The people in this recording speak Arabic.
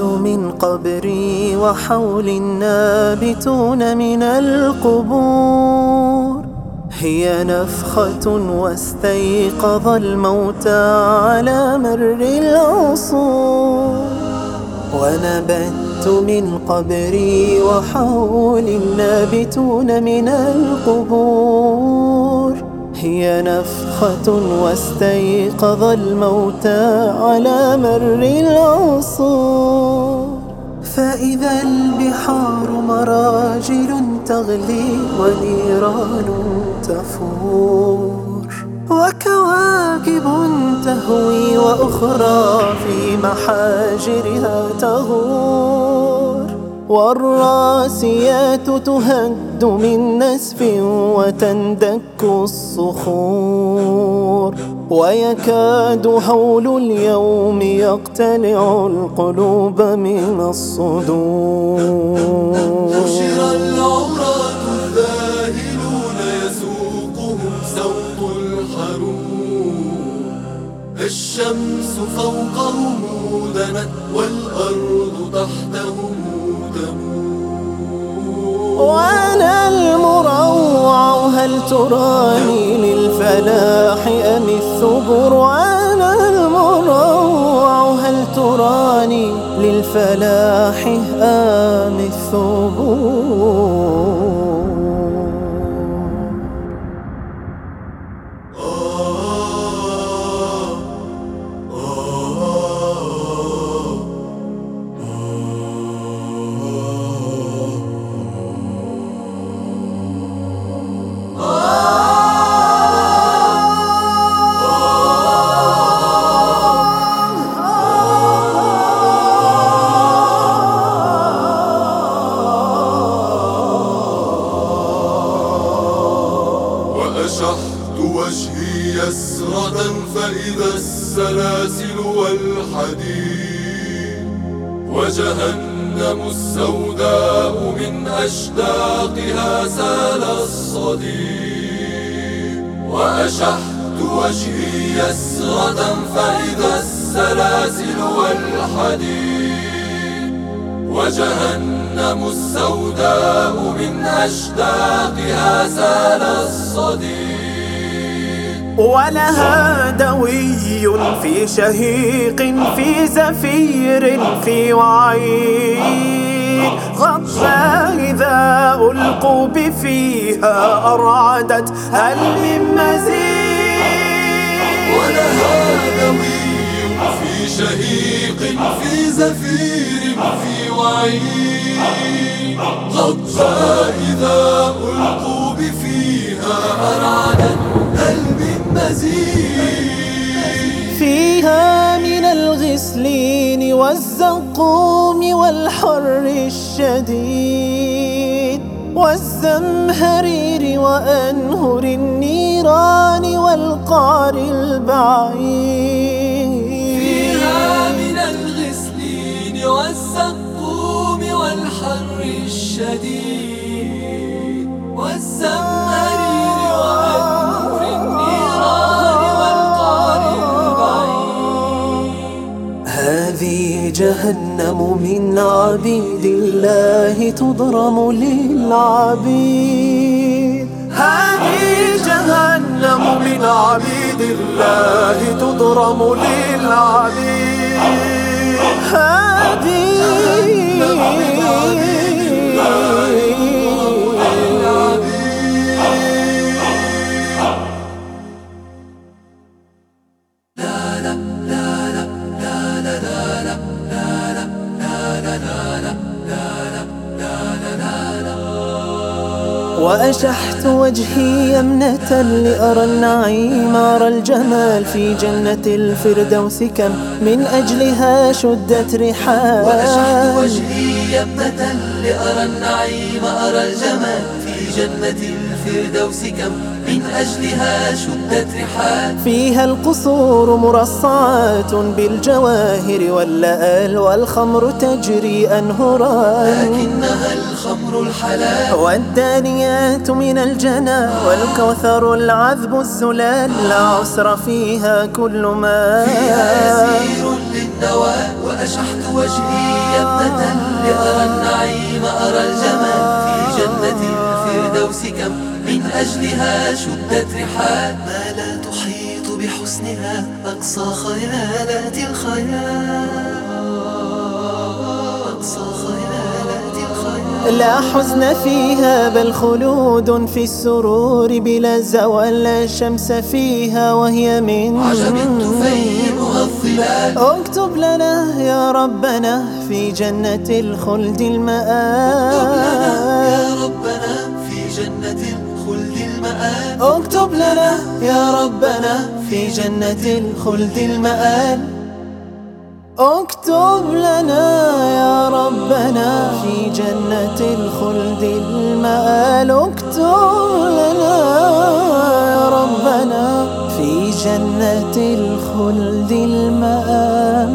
من قبري وحول النابتون من القبور. هي نفخة واستيقظ الموتى على مر العصور. ونبت من قبري وحول النابتون من القبور. هي نفخة واستيقظ الموتى على مر العصور. فإذا البحار مراجل تغلي ونيران تفور. وكواكب تهوي وأخرى في محاجرها تغور. والراسيات تهد من نسف وتندك الصخور ويكاد هول اليوم يقتلع القلوب من الصدور الشمس فوقهم دنت والأرض تحتهم تمور وأنا المروع هل تراني للفلاح أم الثبور وأنا المروع هل تراني للفلاح أم الثبور وأشحت وجهي يسرة فإذا السلاسل والحديد وجهنم السوداء من أشداقها سال الصديد وأشحت وجهي يسرة فإذا السلاسل والحديد وجهنم السوداء من أشداقها سال الصديد ولها دوي في شهيق في زفير في وعيد. غطى إذا ألقوا بفيها أرعدت هل من مزيد؟ ولها دوي في شهيق في زفير في وعيد. غطى إذا ألقوا بفيها أرعدت فيها من الغسلين والزقوم والحر الشديد والزمهرير وأنهر النيران والقار البعيد فيها من الغسلين والزقوم والحر الشديد والزمهرير جهنم من عبيد الله تضرم للعبيد. هذه جهنم من عبيد الله تضرم للعبيد. هذه وأشحت وجهي يمنة لأرى النعيم أرى الجمال في جنة الفردوس. كم من أجلها شدت رحال وأشحت وجهي يمنة لأرى النعيم أرى الجمال في جنة الفردوس. كم من أجلها شدت رحال فيها القصور مرصعات بالجواهر واللآل والخمر تجري أنهران. لكنها الخمر خمر الحلال. والدانيات من الجنى والكوثر العذب الزلال. لا عسر فيها كل ما. فيها يسير للنوى وأشحت وجهي يمنة لأرى النعيم أرى الجمال. في جنة الفردوس كم من أجلها شدت رحال ما لا تحيط بحسنها أقصى خيالات الخيال أقصى خيالات الخيال لا حزن فيها بل خلود في السرور بلا زوال لا شمس فيها وهي من عجب الظلال. اكتب لنا يا ربنا في جنة الخلد المآل يا ربنا اكتب لنا يا ربنا في جنة الخلد المآل. اكتب لنا يا ربنا في جنة الخلد المآل. اكتب لنا يا ربنا في جنة الخلد المآل.